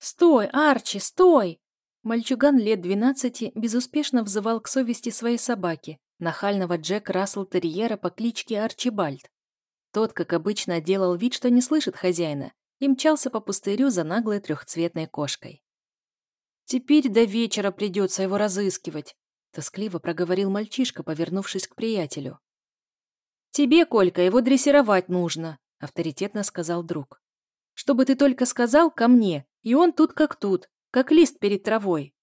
«Стой, Арчи, стой!» Мальчуган лет двенадцати безуспешно взывал к совести своей собаки, нахального Джек Рассел Терьера по кличке Арчибальд. Тот, как обычно, делал вид, что не слышит хозяина, и мчался по пустырю за наглой трехцветной кошкой. «Теперь до вечера придется его разыскивать», — тоскливо проговорил мальчишка, повернувшись к приятелю. «Тебе, Колька, его дрессировать нужно», — авторитетно сказал друг. «Чтобы ты только сказал ко мне, и он тут как тут, как лист перед травой».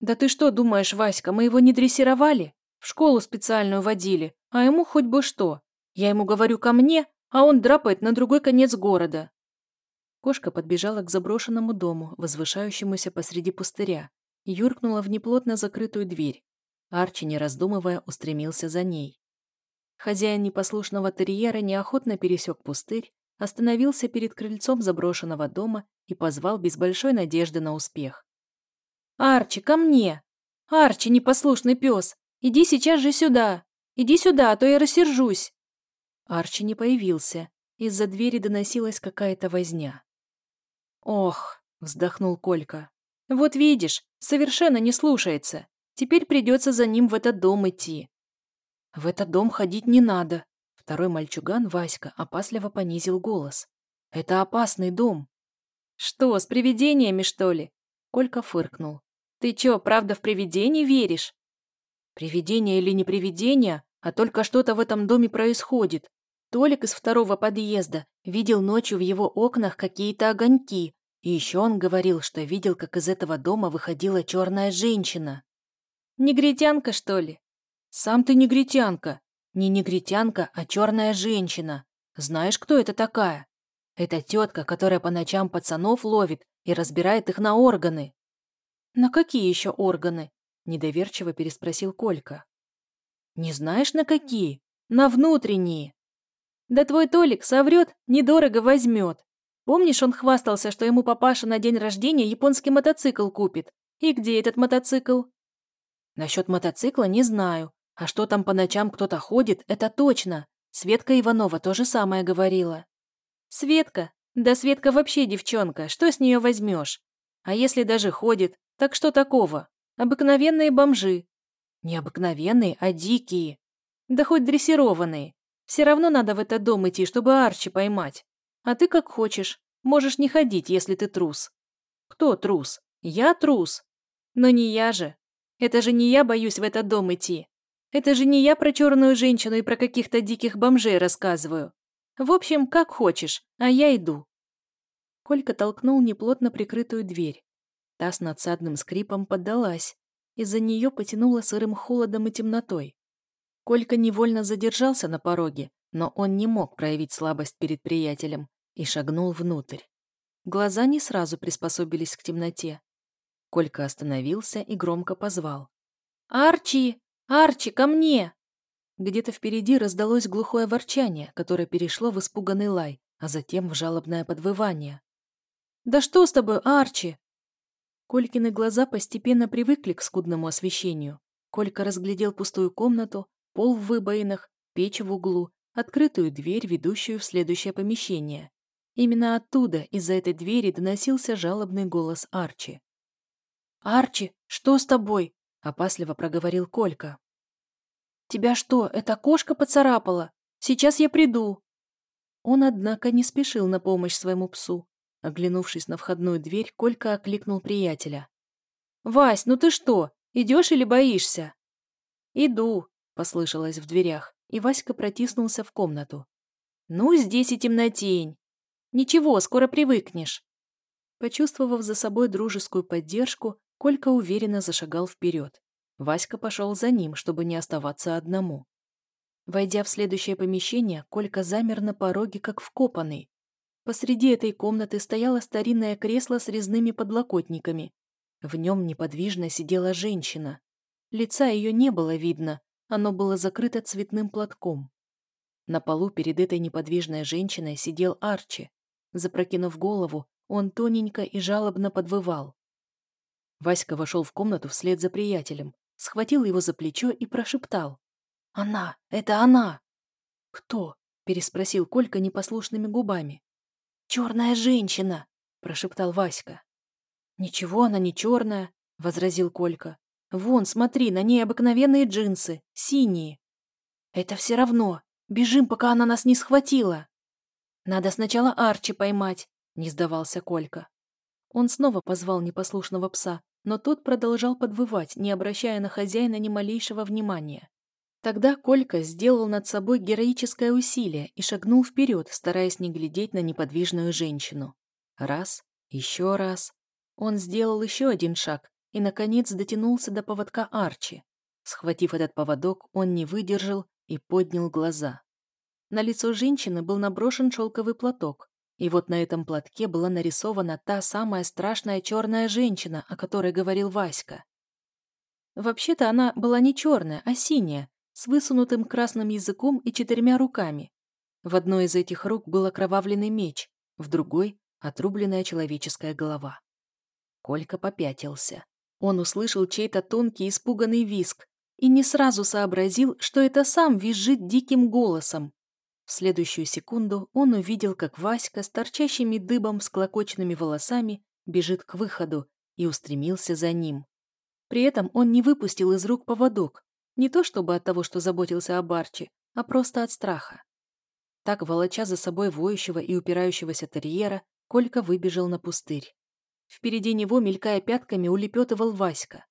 «Да ты что думаешь, Васька, мы его не дрессировали? В школу специальную водили, а ему хоть бы что. Я ему говорю ко мне, а он драпает на другой конец города». Кошка подбежала к заброшенному дому, возвышающемуся посреди пустыря, и юркнула в неплотно закрытую дверь. Арчи, не раздумывая, устремился за ней. Хозяин непослушного терьера неохотно пересек пустырь, остановился перед крыльцом заброшенного дома и позвал без большой надежды на успех. «Арчи, ко мне! Арчи, непослушный пес! Иди сейчас же сюда! Иди сюда, а то я рассержусь!» Арчи не появился. Из-за двери доносилась какая-то возня. «Ох!» — вздохнул Колька. «Вот видишь, совершенно не слушается. Теперь придется за ним в этот дом идти». «В этот дом ходить не надо», Второй мальчуган, Васька, опасливо понизил голос. «Это опасный дом». «Что, с привидениями, что ли?» Колька фыркнул. «Ты чё, правда в привидения веришь?» «Привидение или не привидение, а только что-то в этом доме происходит. Толик из второго подъезда видел ночью в его окнах какие-то огоньки, и еще он говорил, что видел, как из этого дома выходила черная женщина. «Негритянка, что ли?» «Сам ты негритянка. Не негритянка, а черная женщина. Знаешь, кто это такая? Это тетка, которая по ночам пацанов ловит и разбирает их на органы». «На какие еще органы?» – недоверчиво переспросил Колька. «Не знаешь, на какие? На внутренние». «Да твой Толик соврет, недорого возьмет. Помнишь, он хвастался, что ему папаша на день рождения японский мотоцикл купит? И где этот мотоцикл?» «Насчет мотоцикла не знаю, а что там по ночам кто-то ходит, это точно. Светка Иванова то же самое говорила. Светка? Да Светка вообще девчонка, что с нее возьмешь? А если даже ходит, так что такого? Обыкновенные бомжи. Не обыкновенные, а дикие. Да хоть дрессированные. Все равно надо в этот дом идти, чтобы Арчи поймать. А ты как хочешь. Можешь не ходить, если ты трус. Кто трус? Я трус. Но не я же. Это же не я боюсь в этот дом идти. Это же не я про черную женщину и про каких-то диких бомжей рассказываю. В общем, как хочешь, а я иду». Колька толкнул неплотно прикрытую дверь. Та с надсадным скрипом поддалась. Из-за нее потянуло сырым холодом и темнотой. Колька невольно задержался на пороге, но он не мог проявить слабость перед приятелем и шагнул внутрь. Глаза не сразу приспособились к темноте. Колька остановился и громко позвал. «Арчи! «Арчи, ко мне!» Где-то впереди раздалось глухое ворчание, которое перешло в испуганный лай, а затем в жалобное подвывание. «Да что с тобой, Арчи?» Колькины глаза постепенно привыкли к скудному освещению. Колька разглядел пустую комнату, пол в выбоинах, печь в углу, открытую дверь, ведущую в следующее помещение. Именно оттуда, из-за этой двери, доносился жалобный голос Арчи. «Арчи, что с тобой?» — опасливо проговорил Колька. «Тебя что, эта кошка поцарапала? Сейчас я приду!» Он, однако, не спешил на помощь своему псу. Оглянувшись на входную дверь, Колька окликнул приятеля. «Вась, ну ты что, идешь или боишься?» «Иду», — послышалось в дверях, и Васька протиснулся в комнату. «Ну, здесь и темнотень. Ничего, скоро привыкнешь». Почувствовав за собой дружескую поддержку, Колька уверенно зашагал вперед. Васька пошел за ним, чтобы не оставаться одному. Войдя в следующее помещение, Колька замер на пороге, как вкопанный. Посреди этой комнаты стояло старинное кресло с резными подлокотниками. В нем неподвижно сидела женщина. Лица ее не было видно, оно было закрыто цветным платком. На полу перед этой неподвижной женщиной сидел Арчи. Запрокинув голову, он тоненько и жалобно подвывал. Васька вошел в комнату вслед за приятелем, схватил его за плечо и прошептал. «Она! Это она!» «Кто?» — переспросил Колька непослушными губами. «Черная женщина!» — прошептал Васька. «Ничего, она не черная», — возразил Колька. «Вон, смотри, на ней обыкновенные джинсы, синие». «Это все равно. Бежим, пока она нас не схватила». «Надо сначала Арчи поймать», — не сдавался Колька. Он снова позвал непослушного пса, но тот продолжал подвывать, не обращая на хозяина ни малейшего внимания. Тогда Колька сделал над собой героическое усилие и шагнул вперед, стараясь не глядеть на неподвижную женщину. Раз, еще раз. Он сделал еще один шаг и, наконец, дотянулся до поводка Арчи. Схватив этот поводок, он не выдержал и поднял глаза. На лицо женщины был наброшен шелковый платок, и вот на этом платке была нарисована та самая страшная черная женщина, о которой говорил Васька. Вообще-то она была не черная, а синяя, с высунутым красным языком и четырьмя руками. В одной из этих рук был окровавленный меч, в другой — отрубленная человеческая голова. Колька попятился. Он услышал чей-то тонкий испуганный виск и не сразу сообразил, что это сам визжит диким голосом. В следующую секунду он увидел, как Васька с торчащими дыбом всклокоченными волосами бежит к выходу и устремился за ним. При этом он не выпустил из рук поводок, не то чтобы от того, что заботился о Барче, а просто от страха. Так, волоча за собой воющего и упирающегося терьера, Колька выбежал на пустырь. Впереди него, мелькая пятками, улепетывал Васька.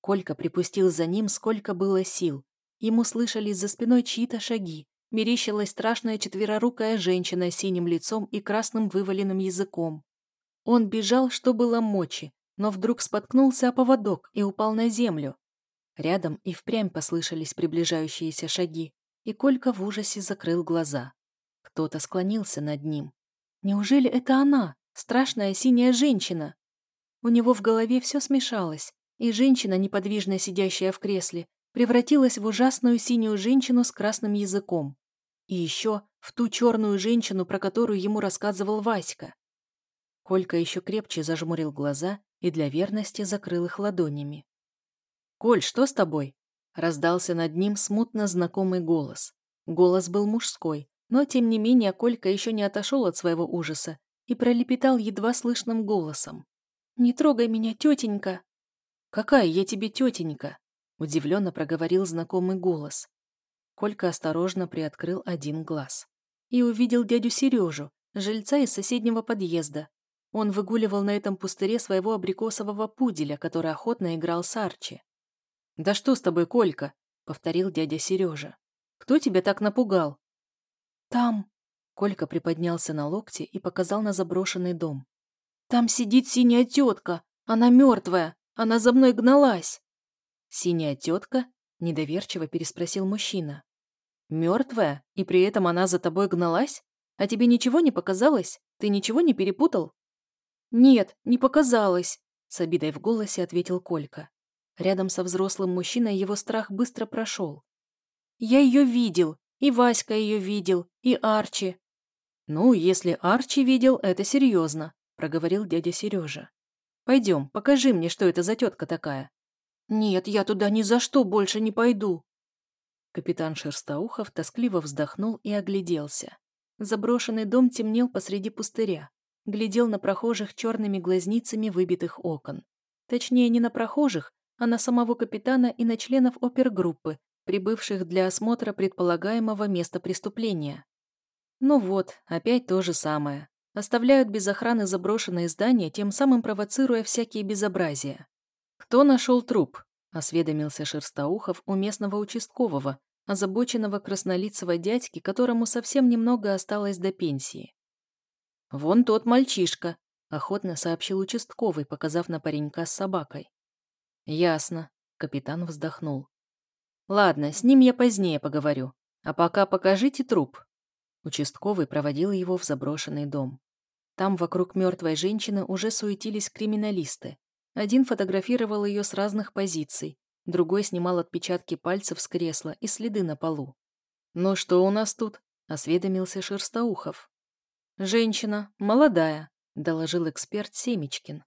Колька припустил за ним, сколько было сил. Ему слышались за спиной чьи-то шаги, мерещилась страшная четверорукая женщина с синим лицом и красным вываленным языком. Он бежал, что было мочи, но вдруг споткнулся о поводок и упал на землю. Рядом и впрямь послышались приближающиеся шаги, и Колька в ужасе закрыл глаза. Кто-то склонился над ним. Неужели это она, страшная синяя женщина? У него в голове все смешалось, и женщина, неподвижно сидящая в кресле, превратилась в ужасную синюю женщину с красным языком. И еще в ту черную женщину, про которую ему рассказывал Васька. Колька еще крепче зажмурил глаза и для верности закрыл их ладонями. «Коль, что с тобой?» Раздался над ним смутно знакомый голос. Голос был мужской, но, тем не менее, Колька еще не отошел от своего ужаса и пролепетал едва слышным голосом. «Не трогай меня, тетенька!» «Какая я тебе тетенька?» Удивленно проговорил знакомый голос. Колька осторожно приоткрыл один глаз. И увидел дядю Сережу, жильца из соседнего подъезда. Он выгуливал на этом пустыре своего абрикосового пуделя, который охотно играл с Арчи. «Да что с тобой, Колька?» — повторил дядя Сережа. «Кто тебя так напугал?» «Там...» — Колька приподнялся на локте и показал на заброшенный дом. «Там сидит синяя тетка. Она мертвая. Она за мной гналась». «Синяя тетка?» — недоверчиво переспросил мужчина. «Мертвая? И при этом она за тобой гналась? А тебе ничего не показалось? Ты ничего не перепутал?» «Нет, не показалось», — с обидой в голосе ответил Колька. Рядом со взрослым мужчиной его страх быстро прошел. «Я ее видел, и Васька ее видел, и Арчи». «Ну, если Арчи видел, это серьезно», — проговорил дядя Сережа. «Пойдем, покажи мне, что это за тетка такая». «Нет, я туда ни за что больше не пойду». Капитан Шерстоухов тоскливо вздохнул и огляделся. Заброшенный дом темнел посреди пустыря, глядел на прохожих черными глазницами выбитых окон. Точнее, не на прохожих, а на самого капитана и на членов опергруппы, прибывших для осмотра предполагаемого места преступления. Ну вот, опять то же самое. Оставляют без охраны заброшенные здания, тем самым провоцируя всякие безобразия. «Кто нашел труп?» – осведомился Шерстоухов у местного участкового, озабоченного краснолицего дядьки, которому совсем немного осталось до пенсии. «Вон тот мальчишка», – охотно сообщил участковый, показав на паренька с собакой. «Ясно», – капитан вздохнул. «Ладно, с ним я позднее поговорю. А пока покажите труп». Участковый проводил его в заброшенный дом. Там вокруг мертвой женщины уже суетились криминалисты. Один фотографировал ее с разных позиций, другой снимал отпечатки пальцев с кресла и следы на полу. «Ну что у нас тут?» – осведомился Шерстоухов. «Женщина, молодая», – доложил эксперт Семечкин.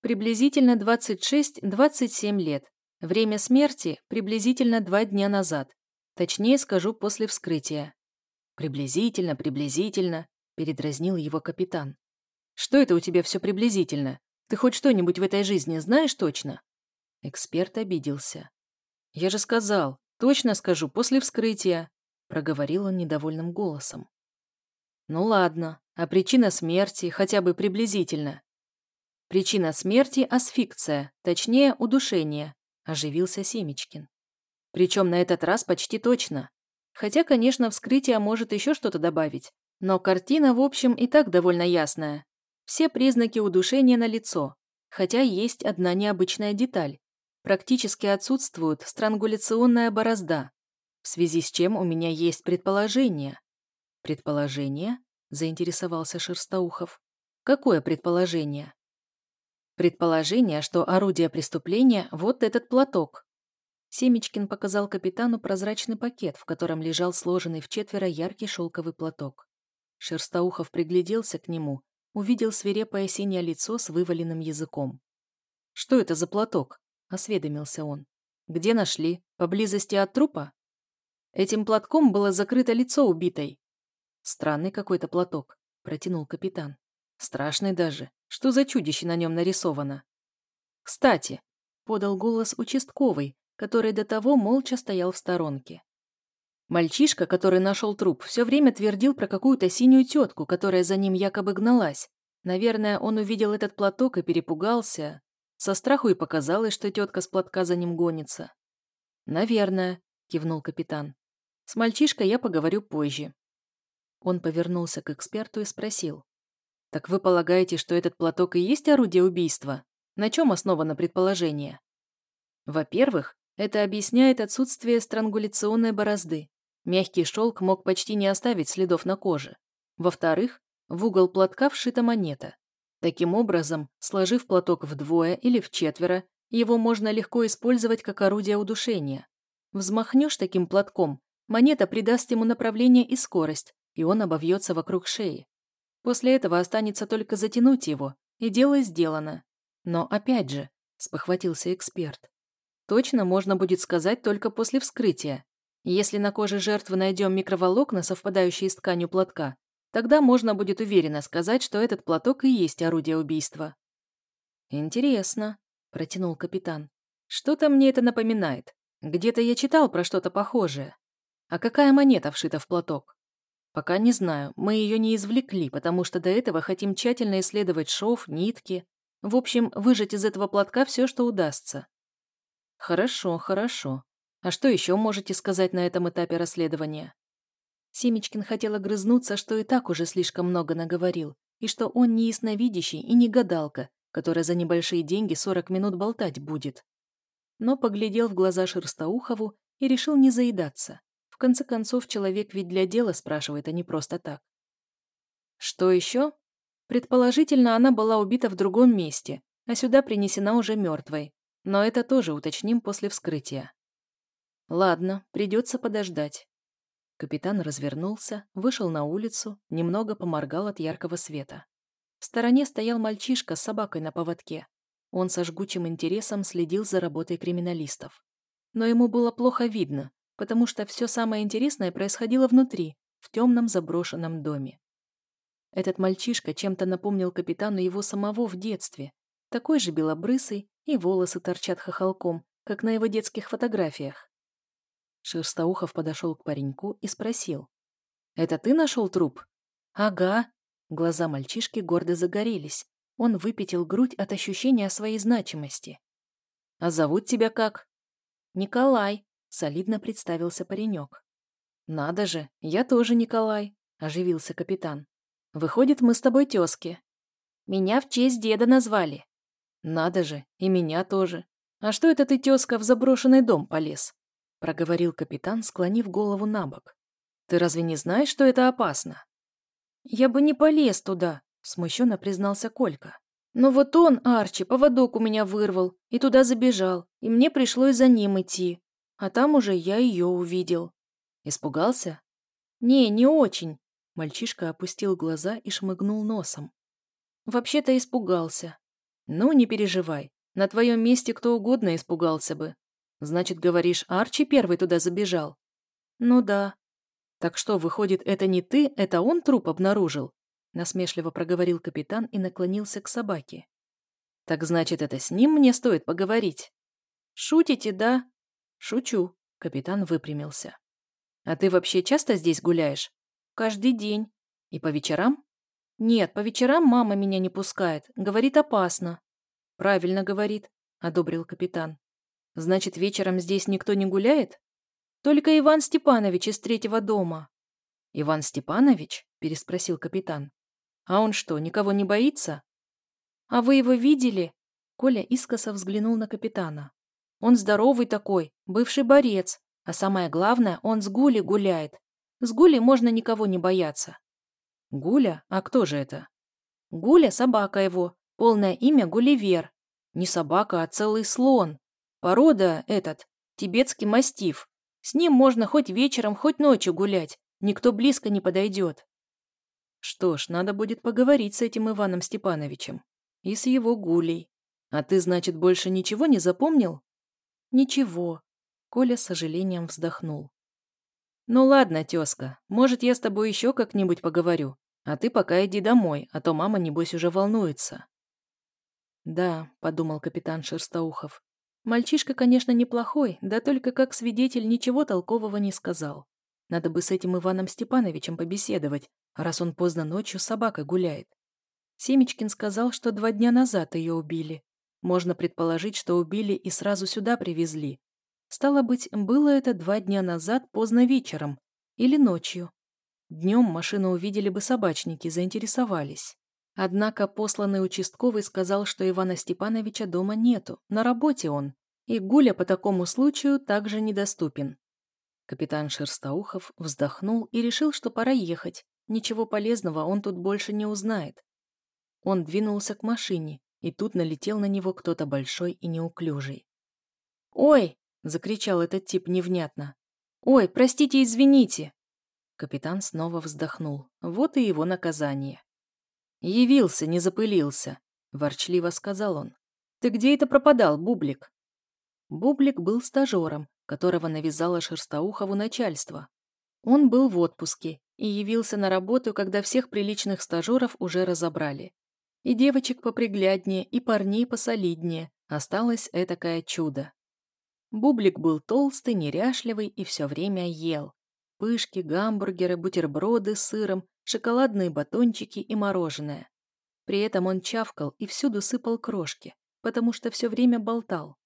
«Приблизительно 26-27 лет. Время смерти – приблизительно два дня назад. Точнее скажу, после вскрытия». «Приблизительно, приблизительно», – передразнил его капитан. «Что это у тебя все приблизительно? Ты хоть что-нибудь в этой жизни знаешь точно?» Эксперт обиделся. «Я же сказал, точно скажу, после вскрытия», проговорил он недовольным голосом. «Ну ладно, а причина смерти, хотя бы приблизительно?» «Причина смерти – асфикция, точнее, удушение», – оживился Семечкин. «Причем на этот раз почти точно. Хотя, конечно, вскрытие может еще что-то добавить, но картина, в общем, и так довольно ясная. Все признаки удушения на лицо, хотя есть одна необычная деталь. Практически отсутствует странгуляционная борозда, в связи с чем у меня есть предположение. Предположение? заинтересовался Шерстоухов. Какое предположение? Предположение, что орудие преступления – вот этот платок. Семечкин показал капитану прозрачный пакет, в котором лежал сложенный в четверо яркий шелковый платок. Шерстоухов пригляделся к нему, увидел свирепое синее лицо с вываленным языком. «Что это за платок?» – осведомился он. «Где нашли? Поблизости от трупа?» Этим платком было закрыто лицо убитой. «Странный какой-то платок», – протянул капитан. «Страшный даже. Что за чудище на нем нарисовано?» «Кстати», – подал голос участковый, который до того молча стоял в сторонке. Мальчишка, который нашел труп, все время твердил про какую-то синюю тетку, которая за ним якобы гналась. Наверное, он увидел этот платок и перепугался. Со страху и показалось, что тетка с платка за ним гонится. «Наверное», — кивнул капитан. «С мальчишкой я поговорю позже». Он повернулся к эксперту и спросил. «Так вы полагаете, что этот платок и есть орудие убийства? На чем основано предположение?» Во-первых, это объясняет отсутствие странгуляционной борозды. Мягкий шелк мог почти не оставить следов на коже. Во-вторых, в угол платка вшита монета. Таким образом, сложив платок вдвое или в четверо, его можно легко использовать как орудие удушения. Взмахнешь таким платком, монета придаст ему направление и скорость, и он обовьется вокруг шеи. После этого останется только затянуть его, и дело сделано. Но опять же, спохватился эксперт, точно можно будет сказать только после вскрытия, если на коже жертвы найдем микроволокна, совпадающие с тканью платка, тогда можно будет уверенно сказать, что этот платок и есть орудие убийства. «Интересно», — протянул капитан. «Что-то мне это напоминает. Где-то я читал про что-то похожее. А какая монета вшита в платок?» «Пока не знаю. Мы ее не извлекли, потому что до этого хотим тщательно исследовать шов, нитки. В общем, выжать из этого платка все, что удастся». «Хорошо, хорошо», а что еще можете сказать на этом этапе расследования? Семечкин хотел огрызнуться, что и так уже слишком много наговорил, и что он не ясновидящий и не гадалка, которая за небольшие деньги 40 минут болтать будет. Но поглядел в глаза Шерстоухову и решил не заедаться. В конце концов, человек ведь для дела спрашивает, а не просто так. Что еще? Предположительно, она была убита в другом месте, а сюда принесена уже мертвой. Но это тоже уточним после вскрытия. Ладно, придется подождать. Капитан развернулся, вышел на улицу, немного поморгал от яркого света. В стороне стоял мальчишка с собакой на поводке. Он со жгучим интересом следил за работой криминалистов. Но ему было плохо видно, потому что все самое интересное происходило внутри, в темном заброшенном доме. Этот мальчишка чем-то напомнил капитану его самого в детстве. Такой же белобрысый, и волосы торчат хохолком, как на его детских фотографиях. Шерстоухов подошел к пареньку и спросил. «Это ты нашел труп?» «Ага». Глаза мальчишки гордо загорелись. Он выпятил грудь от ощущения своей значимости. «А зовут тебя как?» «Николай», — солидно представился паренек. «Надо же, я тоже Николай», — оживился капитан. «Выходит, мы с тобой тезки». «Меня в честь деда назвали». «Надо же, и меня тоже. А что это ты, тезка, в заброшенный дом полез?» Проговорил капитан, склонив голову на бок. «Ты разве не знаешь, что это опасно?» «Я бы не полез туда», — смущенно признался Колька. «Но вот он, Арчи, поводок у меня вырвал и туда забежал, и мне пришлось за ним идти. А там уже я ее увидел». «Испугался?» «Не, не очень», — мальчишка опустил глаза и шмыгнул носом. «Вообще-то испугался». «Ну, не переживай, на твоем месте кто угодно испугался бы. Значит, говоришь, Арчи первый туда забежал? Ну да. Так что, выходит, это не ты, это он труп обнаружил? Насмешливо проговорил капитан и наклонился к собаке. Так значит, это с ним мне стоит поговорить? Шутите, да? Шучу. Капитан выпрямился. А ты вообще часто здесь гуляешь? Каждый день. И по вечерам? Нет, по вечерам мама меня не пускает. Говорит, опасно. Правильно говорит, одобрил капитан. Значит, вечером здесь никто не гуляет? Только Иван Степанович из третьего дома. Иван Степанович? Переспросил капитан. А он что, никого не боится? А вы его видели? Коля искоса взглянул на капитана. Он здоровый такой, бывший борец. А самое главное, он с Гулей гуляет. С Гулей можно никого не бояться. Гуля? А кто же это? Гуля – собака его. Полное имя Гулливер. Не собака, а целый слон. Порода этот, тибетский мастиф. С ним можно хоть вечером, хоть ночью гулять. Никто близко не подойдет. Что ж, надо будет поговорить с этим Иваном Степановичем. И с его гулей. А ты, значит, больше ничего не запомнил? Ничего. Коля с сожалением вздохнул. Ну ладно, тезка, может, я с тобой еще как-нибудь поговорю. А ты пока иди домой, а то мама, небось, уже волнуется. Да, подумал капитан Шерстоухов. Мальчишка, конечно, неплохой, да только как свидетель ничего толкового не сказал. Надо бы с этим Иваном Степановичем побеседовать, раз он поздно ночью с собакой гуляет. Семечкин сказал, что два дня назад ее убили. Можно предположить, что убили и сразу сюда привезли. Стало быть, было это два дня назад поздно вечером или ночью. Днем машину увидели бы собачники, заинтересовались. Однако посланный участковый сказал, что Ивана Степановича дома нету, на работе он, и Гуля по такому случаю также недоступен. Капитан Шерстоухов вздохнул и решил, что пора ехать. Ничего полезного он тут больше не узнает. Он двинулся к машине, и тут налетел на него кто-то большой и неуклюжий. «Ой!» – закричал этот тип невнятно. «Ой, простите, извините!» Капитан снова вздохнул. Вот и его наказание. «Явился, не запылился», – ворчливо сказал он. «Ты где это пропадал, Бублик?» Бублик был стажером, которого навязало Шерстоухову начальство. Он был в отпуске и явился на работу, когда всех приличных стажеров уже разобрали. И девочек попригляднее, и парней посолиднее. Осталось этакое чудо. Бублик был толстый, неряшливый и все время ел. Пышки, гамбургеры, бутерброды с сыром, шоколадные батончики и мороженое. При этом он чавкал и всюду сыпал крошки, потому что все время болтал.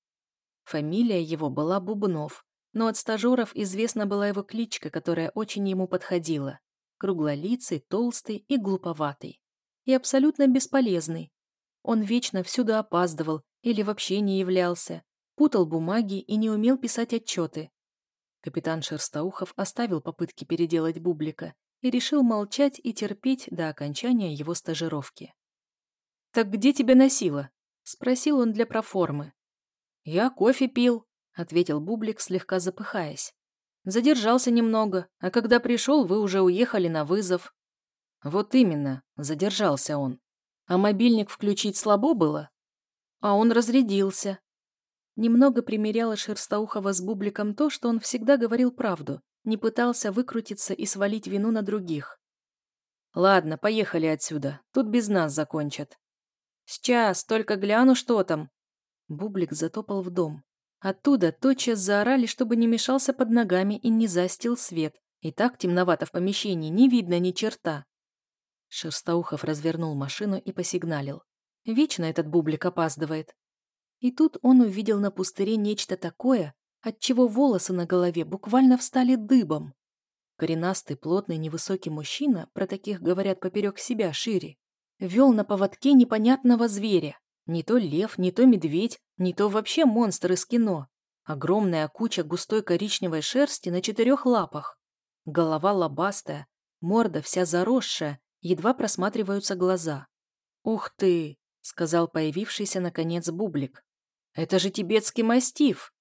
Фамилия его была Бубнов, но от стажеров известна была его кличка, которая очень ему подходила. Круглолицый, толстый и глуповатый. И абсолютно бесполезный. Он вечно всюду опаздывал или вообще не являлся, путал бумаги и не умел писать отчеты. Капитан Шерстоухов оставил попытки переделать Бублика и решил молчать и терпеть до окончания его стажировки. «Так где тебя носило?» – спросил он для проформы. «Я кофе пил», — ответил Бублик, слегка запыхаясь. «Задержался немного, а когда пришел, вы уже уехали на вызов». «Вот именно», — задержался он. «А мобильник включить слабо было?» «А он разрядился». Немного примеряла Шерстоухова с Бубликом то, что он всегда говорил правду, не пытался выкрутиться и свалить вину на других. «Ладно, поехали отсюда, тут без нас закончат». «Сейчас, только гляну, что там», Бублик затопал в дом. Оттуда тотчас заорали, чтобы не мешался под ногами и не застил свет. И так темновато в помещении, не видно ни черта. Шерстоухов развернул машину и посигналил. Вечно этот бублик опаздывает. И тут он увидел на пустыре нечто такое, от чего волосы на голове буквально встали дыбом. Коренастый, плотный, невысокий мужчина, про таких говорят поперек себя шире, вел на поводке непонятного зверя. Не то лев, не то медведь, не то вообще монстр из кино. Огромная куча густой коричневой шерсти на четырех лапах. Голова лобастая, морда вся заросшая, едва просматриваются глаза. «Ух ты!» — сказал появившийся наконец бублик. «Это же тибетский мастиф!»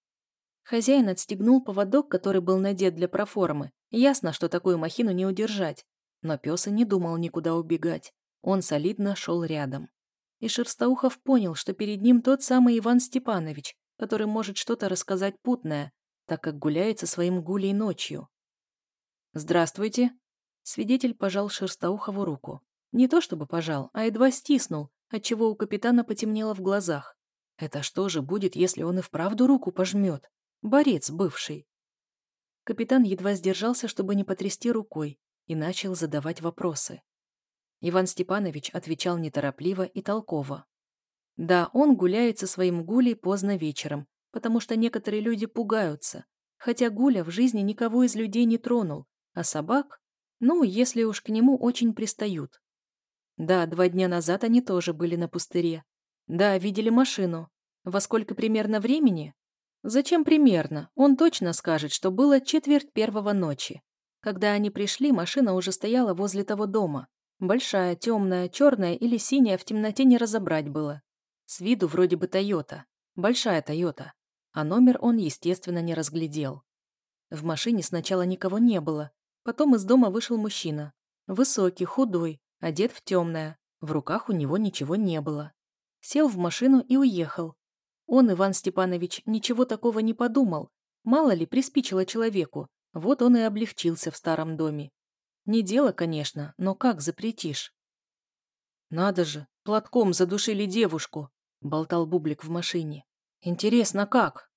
Хозяин отстегнул поводок, который был надет для проформы. Ясно, что такую махину не удержать. Но пес и не думал никуда убегать. Он солидно шел рядом и Шерстоухов понял, что перед ним тот самый Иван Степанович, который может что-то рассказать путное, так как гуляет со своим гулей ночью. «Здравствуйте!» Свидетель пожал Шерстоухову руку. Не то чтобы пожал, а едва стиснул, отчего у капитана потемнело в глазах. Это что же будет, если он и вправду руку пожмет? Борец бывший. Капитан едва сдержался, чтобы не потрясти рукой, и начал задавать вопросы. Иван Степанович отвечал неторопливо и толково. Да, он гуляет со своим гулей поздно вечером, потому что некоторые люди пугаются, хотя Гуля в жизни никого из людей не тронул, а собак, ну, если уж к нему очень пристают. Да, два дня назад они тоже были на пустыре. Да, видели машину. Во сколько примерно времени? Зачем примерно? Он точно скажет, что было четверть первого ночи. Когда они пришли, машина уже стояла возле того дома. Большая, темная, черная или синяя в темноте не разобрать было. С виду вроде бы Тойота. Большая Тойота. А номер он, естественно, не разглядел. В машине сначала никого не было. Потом из дома вышел мужчина. Высокий, худой, одет в темное. В руках у него ничего не было. Сел в машину и уехал. Он, Иван Степанович, ничего такого не подумал. Мало ли, приспичило человеку. Вот он и облегчился в старом доме. Не дело, конечно, но как запретишь? «Надо же, платком задушили девушку», — болтал Бублик в машине. «Интересно, как?»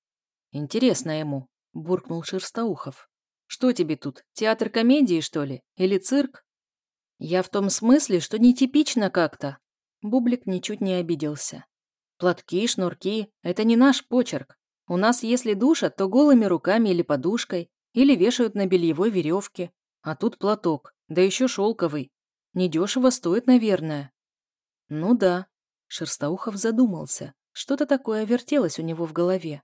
«Интересно ему», — буркнул Шерстоухов. «Что тебе тут, театр комедии, что ли? Или цирк?» «Я в том смысле, что нетипично как-то». Бублик ничуть не обиделся. «Платки, шнурки — это не наш почерк. У нас, если душат, то голыми руками или подушкой, или вешают на бельевой веревке. А тут платок, да еще шелковый. Недешево стоит, наверное». «Ну да», — Шерстоухов задумался. Что-то такое вертелось у него в голове.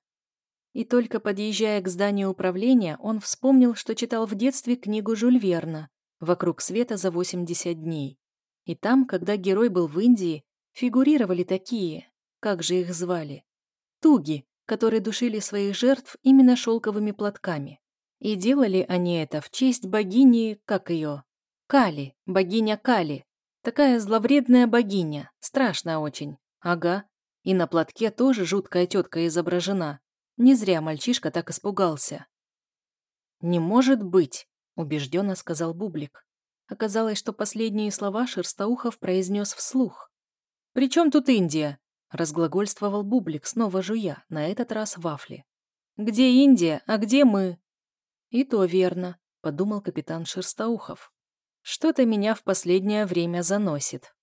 И только подъезжая к зданию управления, он вспомнил, что читал в детстве книгу Жюль Верна «Вокруг света за 80 дней». И там, когда герой был в Индии, фигурировали такие, как же их звали? Туги, которые душили своих жертв именно шелковыми платками. И делали они это в честь богини, как ее? Кали, богиня Кали. Такая зловредная богиня, страшная очень. Ага. И на платке тоже жуткая тетка изображена. Не зря мальчишка так испугался. «Не может быть», — убежденно сказал Бублик. Оказалось, что последние слова Шерстоухов произнес вслух. «При чем тут Индия?» — разглагольствовал Бублик, снова жуя, на этот раз вафли. «Где Индия, а где мы?» «И то верно», — подумал капитан Шерстоухов. «Что-то меня в последнее время заносит».